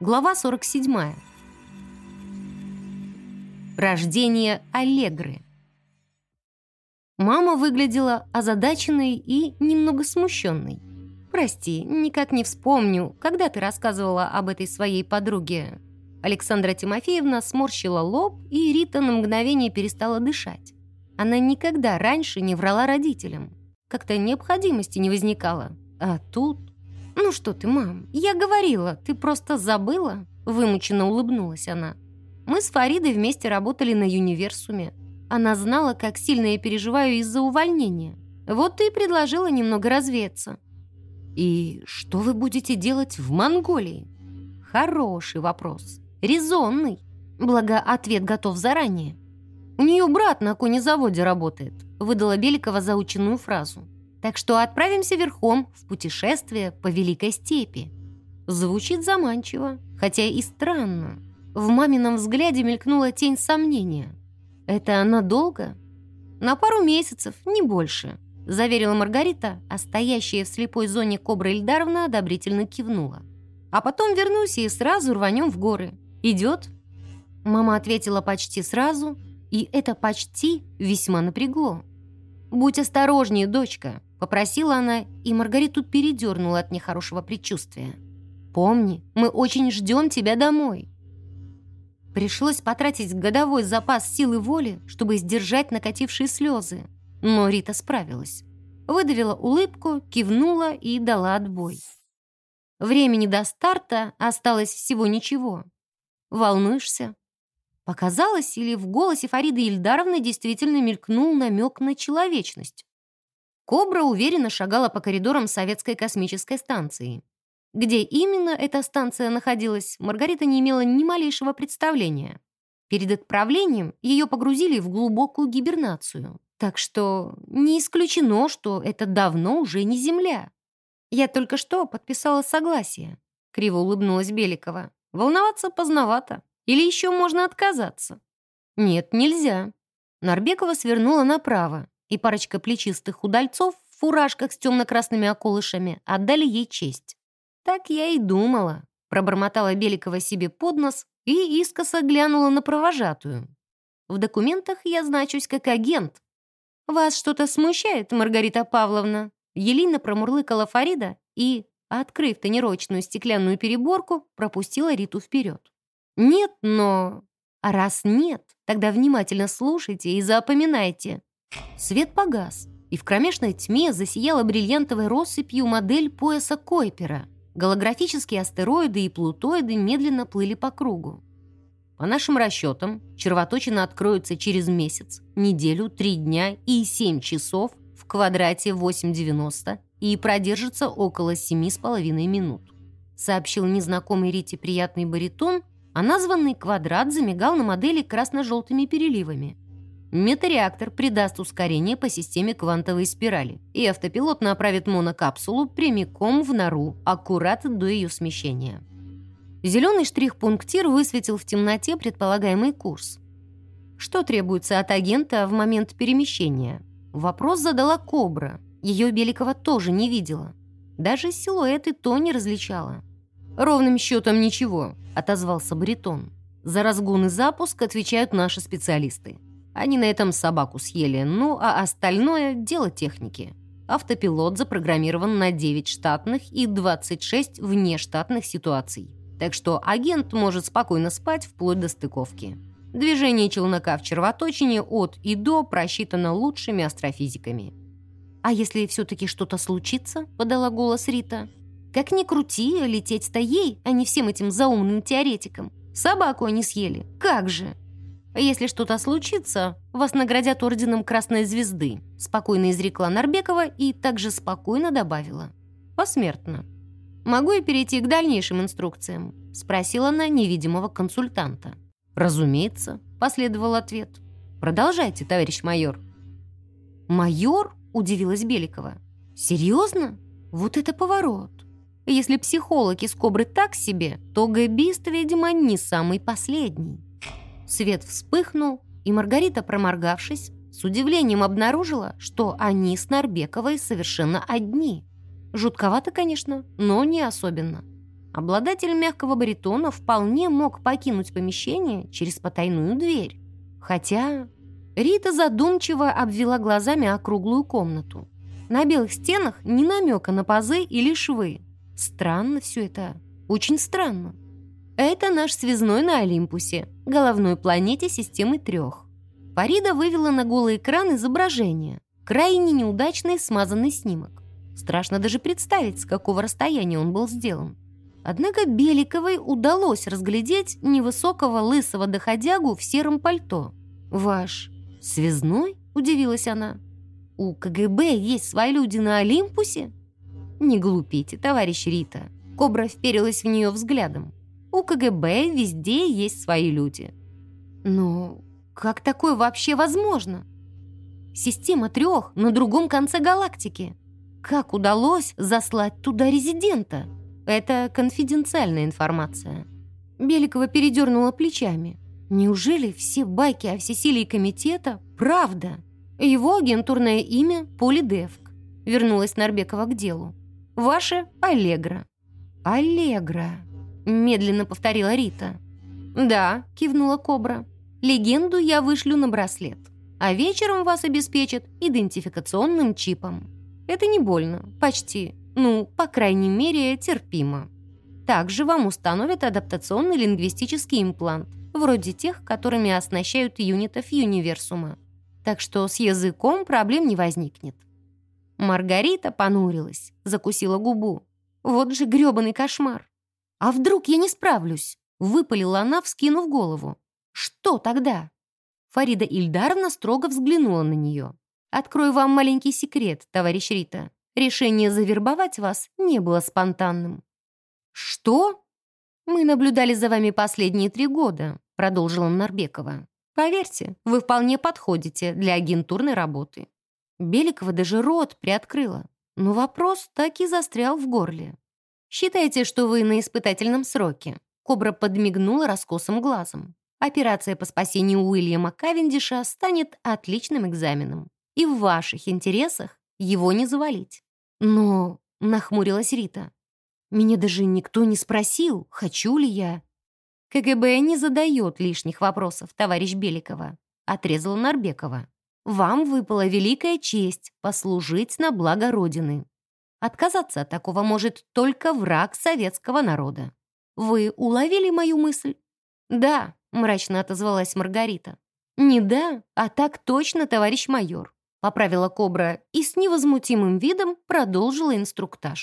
Глава 47. Рождение Аллегры. Мама выглядела озадаченной и немного смущенной. «Прости, никак не вспомню, когда ты рассказывала об этой своей подруге». Александра Тимофеевна сморщила лоб, и Рита на мгновение перестала дышать. Она никогда раньше не врала родителям. Как-то необходимости не возникало. А тут... «Ну что ты, мам, я говорила, ты просто забыла?» Вымученно улыбнулась она. «Мы с Фаридой вместе работали на универсуме. Она знала, как сильно я переживаю из-за увольнения. Вот и предложила немного развеяться». «И что вы будете делать в Монголии?» «Хороший вопрос. Резонный. Благо, ответ готов заранее. У нее брат на конезаводе работает», выдала Беликова заученную фразу. «Так что отправимся верхом в путешествие по Великой степи». Звучит заманчиво, хотя и странно. В мамином взгляде мелькнула тень сомнения. «Это надолго?» «На пару месяцев, не больше», заверила Маргарита, а стоящая в слепой зоне Кобра Ильдаровна одобрительно кивнула. «А потом вернусь и сразу рванем в горы. Идет?» Мама ответила почти сразу, и это почти весьма напрягло. «Будь осторожнее, дочка», — попросила она, и Маргариту передернула от нехорошего предчувствия. «Помни, мы очень ждем тебя домой». Пришлось потратить годовой запас силы воли, чтобы сдержать накатившие слезы. Но Рита справилась. Выдавила улыбку, кивнула и дала отбой. Времени до старта осталось всего ничего. «Волнуешься?» Показалось, или в голосе Фариды Ильдаровны действительно мелькнул намек на человечность. Кобра уверенно шагала по коридорам советской космической станции. Где именно эта станция находилась, Маргарита не имела ни малейшего представления. Перед отправлением ее погрузили в глубокую гибернацию. Так что не исключено, что это давно уже не Земля. Я только что подписала согласие. Криво улыбнулась Беликова. Волноваться поздновато. Или еще можно отказаться? Нет, нельзя. Нарбекова свернула направо, и парочка плечистых удальцов в фуражках с темно-красными околышами отдали ей честь. Так я и думала, пробормотала Беликова себе под нос и искоса глянула на провожатую. В документах я значусь как агент. «Вас что-то смущает, Маргарита Павловна?» Елена промурлыкала Фарида и, открыв тонирочную стеклянную переборку, пропустила Риту вперед. Нет, но... А раз нет, тогда внимательно слушайте и запоминайте. Свет погас, и в кромешной тьме засияла бриллиантовой россыпью модель пояса Койпера. Голографические астероиды и плутоиды медленно плыли по кругу. По нашим расчетам, червоточина откроется через месяц, неделю, три дня и семь часов в квадрате 8,90 и продержится около семи с половиной минут. Сообщил незнакомый Рите приятный баритон – а названный квадрат замигал на модели красно-желтыми переливами. Метареактор придаст ускорение по системе квантовой спирали, и автопилот направит монокапсулу прямиком в нору, аккурат до ее смещения. Зеленый штрих-пунктир высветил в темноте предполагаемый курс. Что требуется от агента в момент перемещения? Вопрос задала Кобра. Ее Беликова тоже не видела. Даже силуэты то не различала. «Ровным счетом ничего», — отозвался Бритон. «За разгон и запуск отвечают наши специалисты. Они на этом собаку съели, ну а остальное — дело техники. Автопилот запрограммирован на 9 штатных и 26 внештатных ситуаций. Так что агент может спокойно спать вплоть до стыковки. Движение челнока в червоточине от и до просчитано лучшими астрофизиками. «А если все-таки что-то случится?» — подала голос Рита. Как ни крути, лететь-то ей, а не всем этим заумным теоретикам. Собаку они съели. Как же? Если что-то случится, вас наградят орденом Красной Звезды», спокойно изрекла Нарбекова и также спокойно добавила. «Посмертно». «Могу я перейти к дальнейшим инструкциям?» спросила она невидимого консультанта. «Разумеется», — последовал ответ. «Продолжайте, товарищ майор». «Майор?» — удивилась Беликова. «Серьезно? Вот это поворот!» Если психолог из Кобры так себе, то гэбист, видимо, не самый последний. Свет вспыхнул, и Маргарита, проморгавшись, с удивлением обнаружила, что они с Нарбековой совершенно одни. Жутковато, конечно, но не особенно. обладатель мягкого баритона вполне мог покинуть помещение через потайную дверь. Хотя Рита задумчиво обвела глазами округлую комнату. На белых стенах ни намека на пазы или швы. Странно все это. Очень странно. Это наш связной на Олимпусе, головной планете системы трех. Фарида вывела на голый экран изображение. Крайне неудачный смазанный снимок. Страшно даже представить, с какого расстояния он был сделан. Однако Беликовой удалось разглядеть невысокого лысого доходягу в сером пальто. «Ваш связной?» – удивилась она. «У КГБ есть свои люди на Олимпусе?» «Не глупите, товарищ Рита». Кобра вперилась в нее взглядом. «У КГБ везде есть свои люди». «Но как такое вообще возможно?» «Система трех на другом конце галактики. Как удалось заслать туда резидента?» Это конфиденциальная информация. Беликова передернула плечами. Неужели все байки о всесилии комитета – правда? Его агентурное имя – Полидевк. Вернулась Нарбекова к делу. Ваше – Аллегра. Аллегра. Медленно повторила Рита. Да, кивнула Кобра. Легенду я вышлю на браслет. А вечером вас обеспечат идентификационным чипом. Это не больно, почти. Ну, по крайней мере, терпимо. Также вам установят адаптационный лингвистический имплант, вроде тех, которыми оснащают юнитов Юниверсума. Так что с языком проблем не возникнет. Маргарита понурилась, закусила губу. Вот же грёбаный кошмар. А вдруг я не справлюсь? Выпалила она, вскинув голову. Что тогда? Фарида Ильдаровна строго взглянула на нее. «Открою вам маленький секрет, товарищ Рита. Решение завербовать вас не было спонтанным». «Что?» «Мы наблюдали за вами последние три года», — продолжила Нарбекова. «Поверьте, вы вполне подходите для агентурной работы». Беликова даже рот приоткрыла, но вопрос так и застрял в горле. «Считайте, что вы на испытательном сроке». Кобра подмигнула раскосым глазом. Операция по спасению Уильяма Кавендиша станет отличным экзаменом. И в ваших интересах его не завалить. «Но...» — нахмурилась Рита. «Меня даже никто не спросил, хочу ли я». «КГБ не задает лишних вопросов, товарищ Беликова», — отрезала Нарбекова. «Вам выпала великая честь послужить на благо Родины. Отказаться от такого может только враг советского народа. Вы уловили мою мысль?» «Да», — мрачно отозвалась Маргарита. «Не да, а так точно, товарищ майор поправила Кобра и с невозмутимым видом продолжила инструктаж.